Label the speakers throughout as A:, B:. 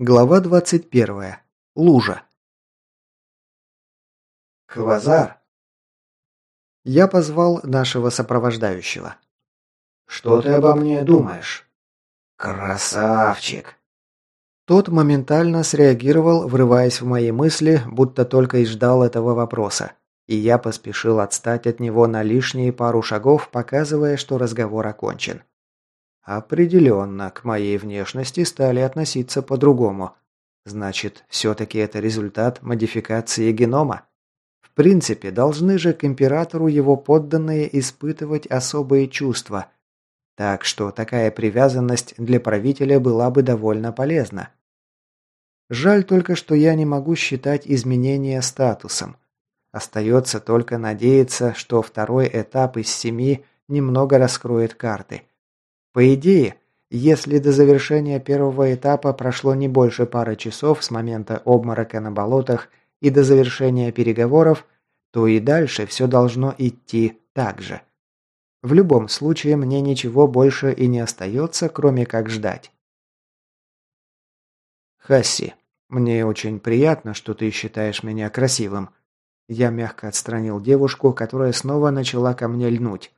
A: Глава 21. Лужа.
B: Хвазар.
A: Я позвал нашего сопровождающего.
B: Что ты обо мне думаешь? Красавчик.
A: Тот моментально среагировал, врываясь в мои мысли, будто только и ждал этого вопроса. И я поспешил отстать от него на лишние пару шагов, показывая, что разговор окончен. Определенно, к моей внешности стали относиться по-другому. Значит, все-таки это результат модификации генома? В принципе, должны же к императору его подданные испытывать особые чувства. Так что такая привязанность для правителя была бы довольно полезна. Жаль только, что я не могу считать изменения статусом. Остается только надеяться, что второй этап из семи немного раскроет карты. По идее, если до завершения первого этапа прошло не больше пары часов с момента обморока на болотах и до завершения переговоров, то и дальше все должно идти так же. В любом случае, мне ничего больше и не остается, кроме как ждать. Хасси, мне очень приятно, что ты считаешь меня красивым. Я мягко отстранил девушку, которая снова начала ко мне льнуть.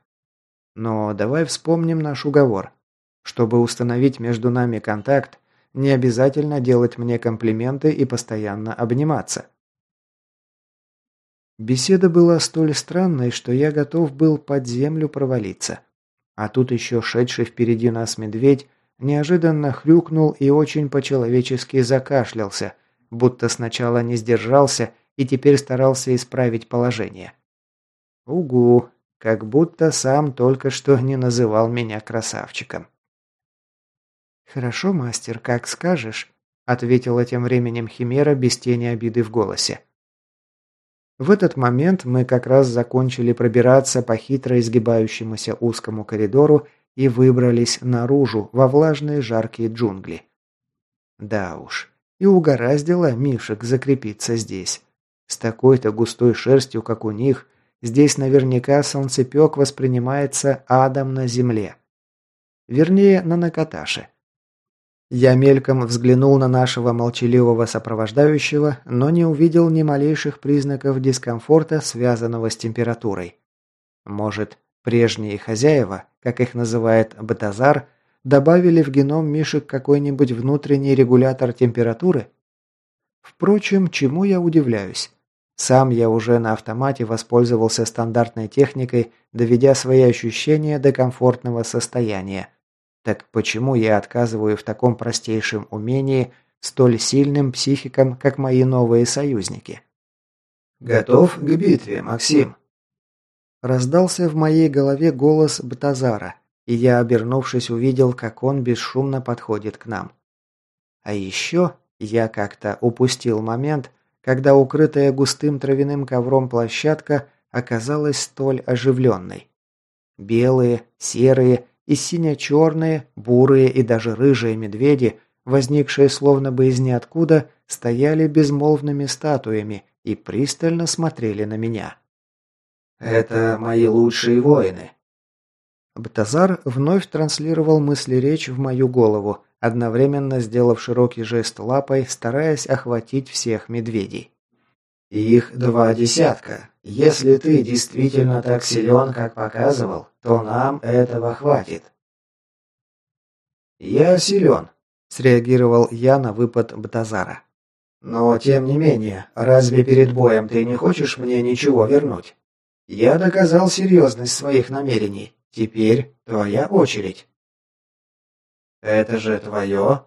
A: Но давай вспомним наш уговор. Чтобы установить между нами контакт, не обязательно делать мне комплименты и постоянно обниматься. Беседа была столь странной, что я готов был под землю провалиться. А тут еще шедший впереди нас медведь неожиданно хрюкнул и очень по-человечески закашлялся, будто сначала не сдержался и теперь старался исправить положение. Угу, как будто сам только что не называл меня красавчиком. «Хорошо, мастер, как скажешь», – ответила тем временем Химера без тени обиды в голосе. В этот момент мы как раз закончили пробираться по хитро изгибающемуся узкому коридору и выбрались наружу, во влажные жаркие джунгли. Да уж, и угораздило Мишек закрепиться здесь. С такой-то густой шерстью, как у них, здесь наверняка солнцепек воспринимается адом на земле. Вернее, на Накаташе. Я мельком взглянул на нашего молчаливого сопровождающего, но не увидел ни малейших признаков дискомфорта, связанного с температурой. Может, прежние хозяева, как их называет Батазар, добавили в геном Мишек какой-нибудь внутренний регулятор температуры? Впрочем, чему я удивляюсь? Сам я уже на автомате воспользовался стандартной техникой, доведя свои ощущения до комфортного состояния. Так почему я отказываю в таком простейшем умении столь сильным психикам, как мои новые союзники?
B: «Готов к битве, Максим?»
A: Раздался в моей голове голос Батазара, и я, обернувшись, увидел, как он бесшумно подходит к нам. А еще я как-то упустил момент, когда укрытая густым травяным ковром площадка оказалась столь оживленной. Белые, серые и сине-черные, бурые и даже рыжие медведи, возникшие словно бы из ниоткуда, стояли безмолвными статуями и пристально смотрели на меня.
B: «Это мои лучшие воины».
A: Батазар вновь транслировал мысли-речь в мою голову, одновременно сделав широкий жест лапой, стараясь охватить всех медведей.
B: «Их два десятка. Если ты действительно так силен, как показывал, то нам этого хватит». «Я силен», – среагировал я на выпад Батазара. «Но, тем не менее, разве перед боем ты не хочешь мне ничего вернуть? Я доказал серьезность своих намерений. Теперь твоя очередь». «Это же твое?»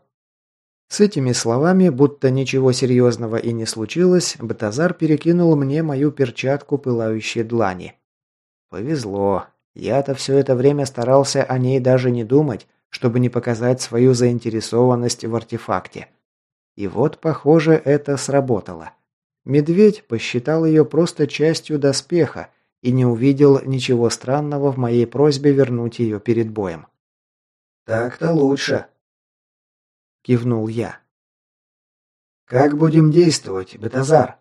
A: С этими словами, будто ничего серьезного и не случилось, Батазар перекинул мне мою перчатку пылающей длани. Повезло. Я-то все это время старался о ней даже не думать, чтобы не показать свою заинтересованность в артефакте. И вот, похоже, это сработало. Медведь посчитал ее просто частью доспеха и не увидел ничего странного в моей просьбе вернуть ее перед боем.
B: «Так-то лучше», – кивнул я. «Как будем действовать, Бетазар?»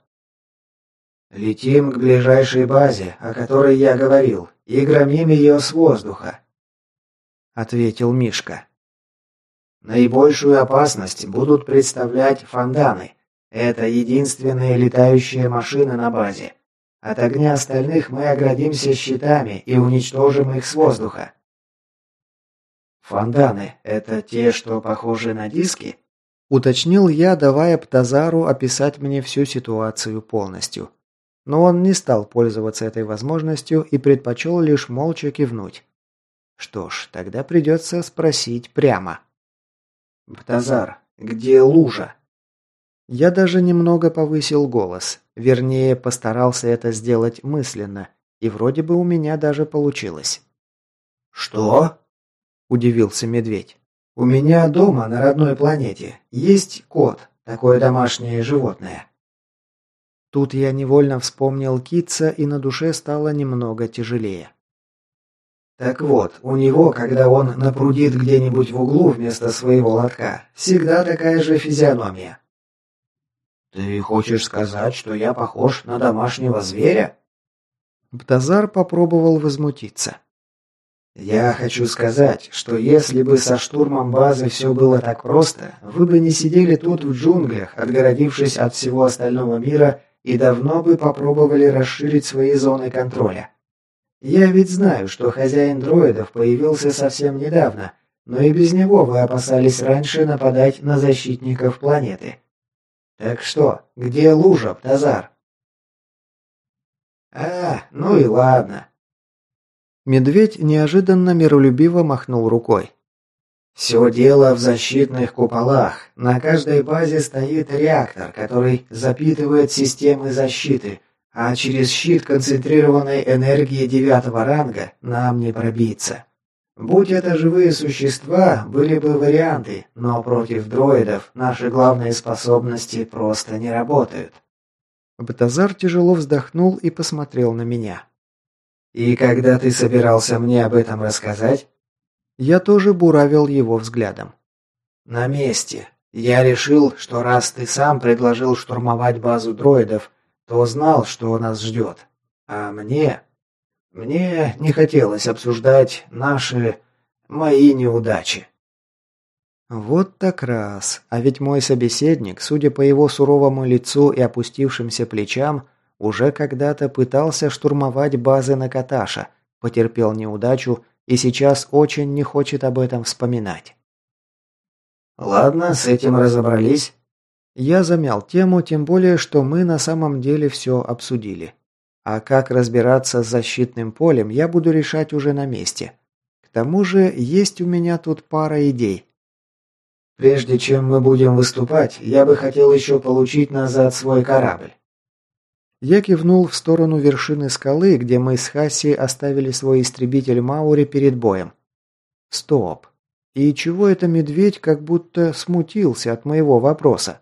B: «Летим к ближайшей базе, о которой я говорил, и громим ее с воздуха», — ответил Мишка. Наибольшую опасность будут представлять фонданы. Это единственные летающие машины на базе. От огня остальных мы оградимся щитами и уничтожим их с воздуха. Фонданы – это те, что похожи на диски?
A: Уточнил я, давая Птазару описать мне всю ситуацию полностью. Но он не стал пользоваться этой возможностью и предпочел лишь молча кивнуть. Что ж, тогда придется спросить прямо.
B: «Птазар, где лужа?»
A: Я даже немного повысил голос. Вернее, постарался это сделать мысленно. И вроде бы у меня даже получилось.
B: «Что?» – удивился медведь. «У меня дома на родной планете есть кот, такое домашнее животное».
A: Тут я невольно вспомнил Китца, и на душе стало немного тяжелее.
B: Так вот, у него, когда он напрудит где-нибудь в углу вместо своего лотка, всегда такая же физиономия. «Ты хочешь сказать, что я похож на домашнего зверя?»
A: Птазар попробовал возмутиться.
B: «Я хочу сказать, что если бы со штурмом базы все было так просто, вы бы не сидели тут в джунглях, отгородившись от всего остального мира, и давно бы попробовали расширить свои зоны контроля. Я ведь знаю, что хозяин дроидов появился совсем недавно, но и без него вы опасались раньше нападать на защитников планеты. Так что, где лужа, Птазар? А, ну и ладно.
A: Медведь неожиданно миролюбиво махнул рукой.
B: Все дело в защитных куполах. На каждой базе стоит реактор, который запитывает системы защиты, а через щит концентрированной энергии девятого ранга нам не пробиться. Будь это живые существа, были бы варианты, но против дроидов наши главные способности просто не работают.
A: Батазар тяжело вздохнул и посмотрел на меня.
B: «И когда ты собирался мне об этом рассказать?»
A: Я тоже буравил его взглядом.
B: «На месте. Я решил, что раз ты сам предложил штурмовать базу дроидов, то знал, что нас ждет. А мне мне не хотелось обсуждать наши... мои неудачи.
A: Вот так раз. А ведь мой собеседник, судя по его суровому лицу и опустившимся плечам, уже когда-то пытался штурмовать базы на Каташа, потерпел неудачу и сейчас очень не хочет об этом вспоминать.
B: Ладно, с этим разобрались.
A: Я замял тему, тем более, что мы на самом деле все обсудили. А как разбираться с защитным полем, я буду решать уже на месте. К тому же, есть у меня тут пара идей.
B: Прежде чем мы будем выступать, я бы хотел еще получить назад свой корабль.
A: Я кивнул в сторону вершины скалы, где мы с Хасси оставили свой истребитель Маури перед боем. Стоп. И чего это медведь как будто смутился от моего вопроса?